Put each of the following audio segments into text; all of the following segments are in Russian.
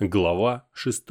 Глава 6.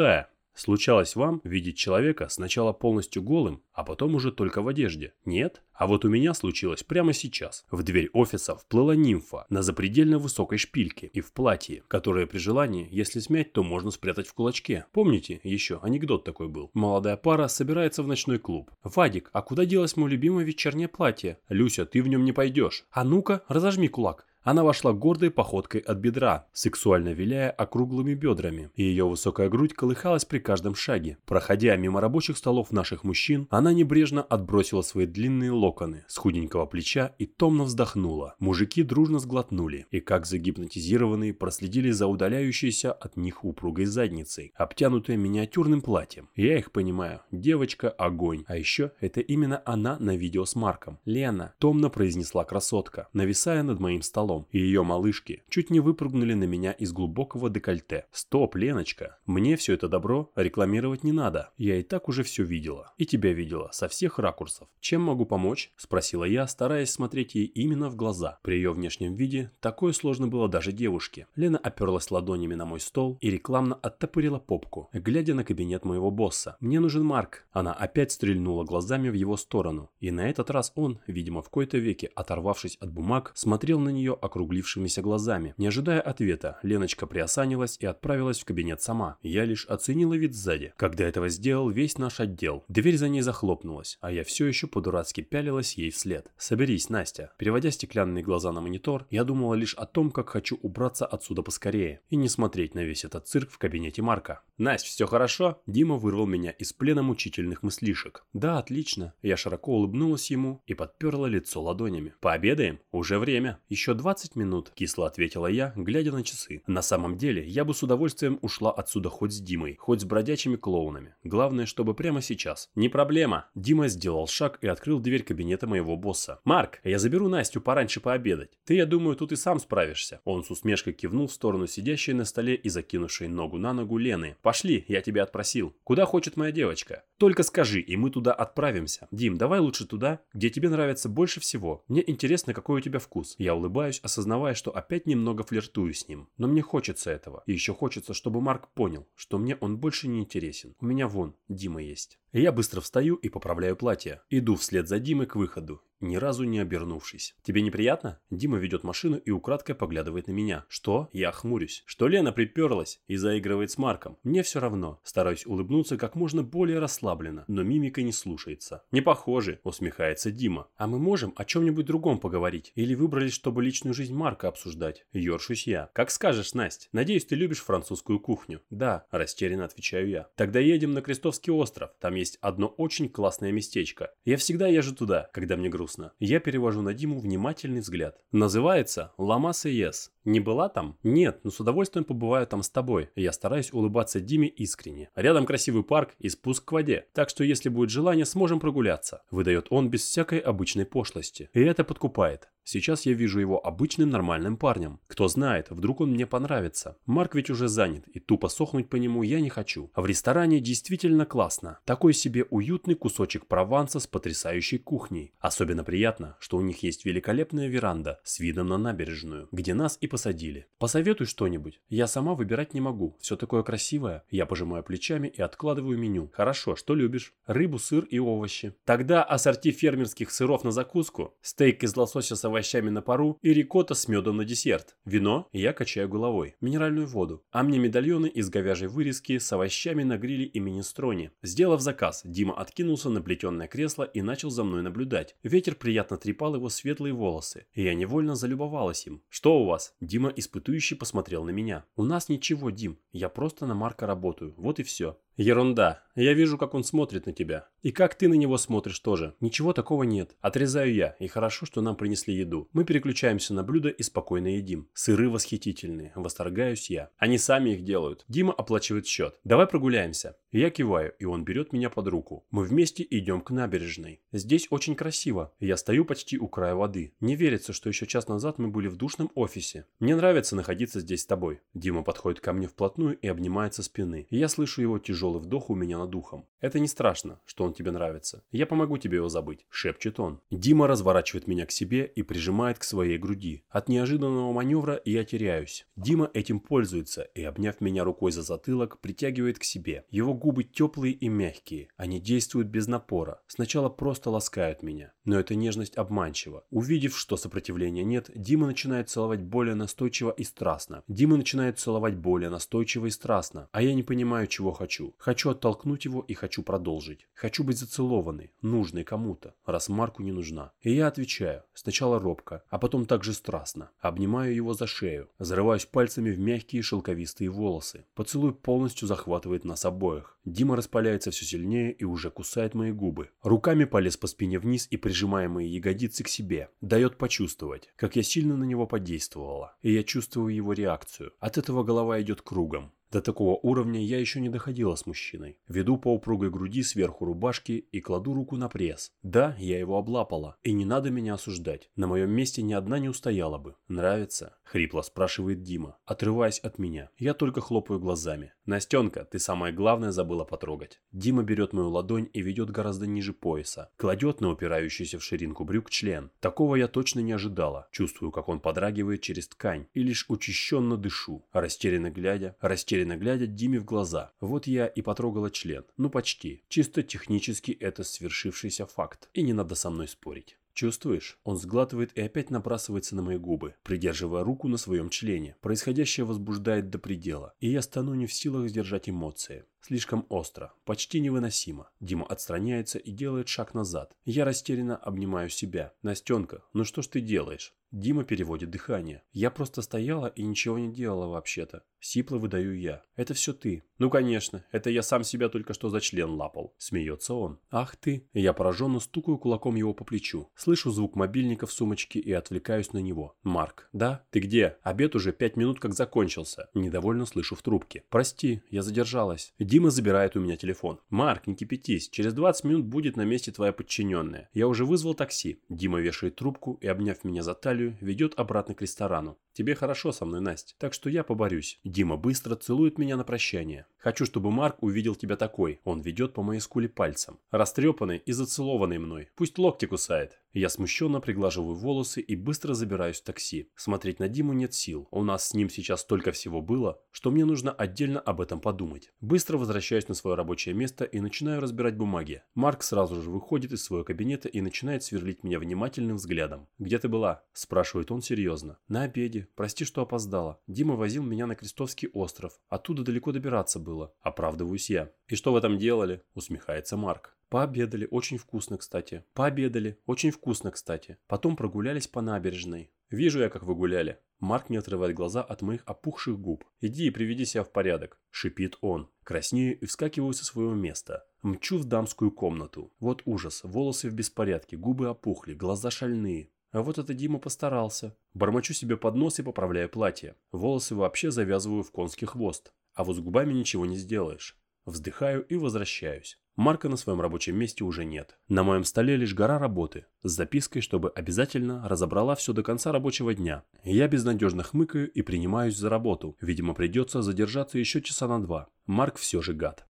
Случалось вам видеть человека сначала полностью голым, а потом уже только в одежде? Нет? А вот у меня случилось прямо сейчас. В дверь офиса вплыла нимфа на запредельно высокой шпильке и в платье, которое при желании, если смять, то можно спрятать в кулачке. Помните, еще анекдот такой был. Молодая пара собирается в ночной клуб. «Вадик, а куда делось мое любимое вечернее платье?» «Люся, ты в нем не пойдешь. А ну-ка, разожми кулак». Она вошла гордой походкой от бедра, сексуально виляя округлыми бедрами, и ее высокая грудь колыхалась при каждом шаге. Проходя мимо рабочих столов наших мужчин, она небрежно отбросила свои длинные локоны с худенького плеча и томно вздохнула. Мужики дружно сглотнули и, как загипнотизированные, проследили за удаляющейся от них упругой задницей, обтянутой миниатюрным платьем. Я их понимаю. Девочка – огонь. А еще это именно она на видео с Марком. «Лена», – томно произнесла красотка, нависая над моим столом столом, и ее малышки чуть не выпрыгнули на меня из глубокого декольте. Стоп, Леночка, мне все это добро рекламировать не надо. Я и так уже все видела. И тебя видела, со всех ракурсов. Чем могу помочь? Спросила я, стараясь смотреть ей именно в глаза. При ее внешнем виде такое сложно было даже девушке. Лена оперлась ладонями на мой стол и рекламно оттопырила попку, глядя на кабинет моего босса. «Мне нужен Марк». Она опять стрельнула глазами в его сторону. И на этот раз он, видимо, в кои-то веке, оторвавшись от бумаг, смотрел на нее округлившимися глазами. Не ожидая ответа, Леночка приосанилась и отправилась в кабинет сама. Я лишь оценила вид сзади. Когда этого сделал весь наш отдел. Дверь за ней захлопнулась, а я все еще по-дурацки пялилась ей вслед. «Соберись, Настя». Переводя стеклянные глаза на монитор, я думала лишь о том, как хочу убраться отсюда поскорее и не смотреть на весь этот цирк в кабинете Марка. «Настя, все хорошо?» Дима вырвал меня из плена мучительных мыслишек. «Да, отлично». Я широко улыбнулась ему и подперла лицо ладонями. «Пообедаем? Уже время. Еще два 20 минут», – кисло ответила я, глядя на часы. «На самом деле, я бы с удовольствием ушла отсюда хоть с Димой, хоть с бродячими клоунами. Главное, чтобы прямо сейчас». «Не проблема». Дима сделал шаг и открыл дверь кабинета моего босса. «Марк, я заберу Настю пораньше пообедать. Ты, я думаю, тут и сам справишься». Он с усмешкой кивнул в сторону сидящей на столе и закинувшей ногу на ногу Лены. «Пошли, я тебя отпросил. Куда хочет моя девочка?» «Только скажи, и мы туда отправимся. Дим, давай лучше туда, где тебе нравится больше всего. Мне интересно, какой у тебя вкус». Я улыбаюсь, осознавая, что опять немного флиртую с ним. Но мне хочется этого. И еще хочется, чтобы Марк понял, что мне он больше не интересен. У меня вон, Дима есть. Я быстро встаю и поправляю платье. Иду вслед за Димой к выходу ни разу не обернувшись. «Тебе неприятно?» Дима ведет машину и украдкой поглядывает на меня. «Что?» Я хмурюсь. «Что Лена приперлась и заигрывает с Марком?» Мне все равно. Стараюсь улыбнуться как можно более расслабленно, но мимика не слушается. «Не похоже», усмехается Дима. «А мы можем о чем-нибудь другом поговорить? Или выбрались, чтобы личную жизнь Марка обсуждать?» Ёршусь я. «Как скажешь, Настя. Надеюсь, ты любишь французскую кухню?» «Да», растерянно отвечаю я. «Тогда едем на Крестовский остров. Там есть одно очень классное местечко. Я всегда езжу туда, когда мне грустно грустно. Я перевожу на Диму внимательный взгляд. Называется «Ламас и Ес». Не была там? Нет, но с удовольствием побываю там с тобой. Я стараюсь улыбаться Диме искренне. Рядом красивый парк и спуск к воде. Так что если будет желание, сможем прогуляться. Выдает он без всякой обычной пошлости. И это подкупает. Сейчас я вижу его обычным нормальным парнем. Кто знает, вдруг он мне понравится. Марк ведь уже занят, и тупо сохнуть по нему я не хочу. А в ресторане действительно классно. Такой себе уютный кусочек Прованса с потрясающей кухней. Особенно приятно, что у них есть великолепная веранда с видом на набережную, где нас и посадили. Посоветуй что-нибудь. Я сама выбирать не могу. Все такое красивое. Я пожимаю плечами и откладываю меню. Хорошо, что любишь? Рыбу, сыр и овощи. Тогда ассорти фермерских сыров на закуску, стейк из лосося с овощами на пару и рикотта с медом на десерт. Вино? Я качаю головой. Минеральную воду. А мне медальоны из говяжьей вырезки с овощами на гриле и министроне. Сделав заказ, Дима откинулся на плетеное кресло и начал за мной наблюдать. Ветер приятно трепал его светлые волосы, и я невольно залюбовалась им. «Что у вас?» Дима испытующий посмотрел на меня. «У нас ничего, Дим. Я просто на Марка работаю. Вот и все. Ерунда. Я вижу, как он смотрит на тебя. И как ты на него смотришь тоже. Ничего такого нет. Отрезаю я. И хорошо, что нам принесли еду. Мы переключаемся на блюдо и спокойно едим. Сыры восхитительные. Восторгаюсь я. Они сами их делают. Дима оплачивает счет. Давай прогуляемся. Я киваю, и он берет меня под руку. Мы вместе идем к набережной. Здесь очень красиво. Я стою почти у края воды. Не верится, что еще час назад мы были в душном офисе. Мне нравится находиться здесь с тобой. Дима подходит ко мне вплотную и обнимает со спины. я слышу его тяжелый вдох у меня над духом. Это не страшно, что он тебе нравится. Я помогу тебе его забыть, шепчет он. Дима разворачивает меня к себе и прижимает к своей груди. От неожиданного маневра я теряюсь. Дима этим пользуется и, обняв меня рукой за затылок, притягивает к себе. Его губы теплые и мягкие. Они действуют без напора. Сначала просто ласкают меня. Но эта нежность обманчива. Увидев, что сопротивления нет, Дима начинает целовать более настойчиво и страстно. Дима начинает целовать более настойчиво и страстно. А я не понимаю, чего хочу. Хочу оттолкнуть его и хочу продолжить. Хочу быть зацелованной, нужной кому-то, раз Марку не нужна. И я отвечаю. Сначала робко, а потом также страстно. Обнимаю его за шею. Зарываюсь пальцами в мягкие шелковистые волосы. Поцелуй полностью захватывает нас обоих. Дима распаляется все сильнее и уже кусает мои губы. Руками полез по спине вниз и прижимая мои ягодицы к себе. Дает почувствовать, как я сильно на него подействовала. И я чувствую его реакцию. От этого голова идет кругом. До такого уровня я еще не доходила с мужчиной. Веду по упругой груди сверху рубашки и кладу руку на пресс. Да, я его облапала. И не надо меня осуждать. На моем месте ни одна не устояла бы. Нравится? Хрипло спрашивает Дима, отрываясь от меня. Я только хлопаю глазами. Настенка, ты самое главное забыла потрогать. Дима берет мою ладонь и ведет гораздо ниже пояса. Кладет на упирающийся в ширинку брюк член. Такого я точно не ожидала. Чувствую, как он подрагивает через ткань. И лишь учащенно дышу, растерянно глядя, растерянно глядя Диме в глаза. Вот я и потрогала член. Ну почти. Чисто технически это свершившийся факт. И не надо со мной спорить. Чувствуешь? Он сглатывает и опять набрасывается на мои губы, придерживая руку на своем члене. Происходящее возбуждает до предела, и я стану не в силах сдержать эмоции. Слишком остро, почти невыносимо. Дима отстраняется и делает шаг назад. Я растерянно обнимаю себя. Настенка, ну что ж ты делаешь? Дима переводит дыхание. Я просто стояла и ничего не делала вообще-то. Сипло выдаю я. Это все ты. Ну конечно, это я сам себя только что за член лапал. Смеется он. Ах ты. Я пораженно стукаю кулаком его по плечу. Слышу звук мобильника в сумочке и отвлекаюсь на него. Марк. Да? Ты где? Обед уже пять минут как закончился. Недовольно слышу в трубке. Прости, я задержалась. Дима забирает у меня телефон. Марк, не кипятись. Через 20 минут будет на месте твоя подчиненная. Я уже вызвал такси. Дима вешает трубку и, обняв меня за талию, ведет обратно к ресторану. Тебе хорошо со мной, Настя, так что я поборюсь. Дима быстро целует меня на прощание. Хочу, чтобы Марк увидел тебя такой. Он ведет по моей скуле пальцем. Растрепанный и зацелованный мной. Пусть локти кусает. Я смущенно приглаживаю волосы и быстро забираюсь в такси. Смотреть на Диму нет сил. У нас с ним сейчас столько всего было, что мне нужно отдельно об этом подумать. Быстро возвращаюсь на свое рабочее место и начинаю разбирать бумаги. Марк сразу же выходит из своего кабинета и начинает сверлить меня внимательным взглядом. «Где ты была?» – спрашивает он серьезно. «На обеде. Прости, что опоздала. Дима возил меня на Крестовский остров. Оттуда далеко добираться было». Оправдываюсь я. «И что вы там делали?» – усмехается Марк. Пообедали, очень вкусно, кстати. Пообедали, очень вкусно, кстати. Потом прогулялись по набережной. Вижу я, как вы гуляли. Марк не отрывает глаза от моих опухших губ. Иди и приведи себя в порядок, шипит он. Краснею и вскакиваю со своего места. Мчу в дамскую комнату. Вот ужас, волосы в беспорядке, губы опухли, глаза шальные. А вот это Дима постарался. Бормочу себе под нос и поправляю платье. Волосы вообще завязываю в конский хвост. А вот с губами ничего не сделаешь. Вздыхаю и возвращаюсь. Марка на своем рабочем месте уже нет. На моем столе лишь гора работы, с запиской, чтобы обязательно разобрала все до конца рабочего дня. Я безнадежно хмыкаю и принимаюсь за работу. Видимо, придется задержаться еще часа на два. Марк все же гад.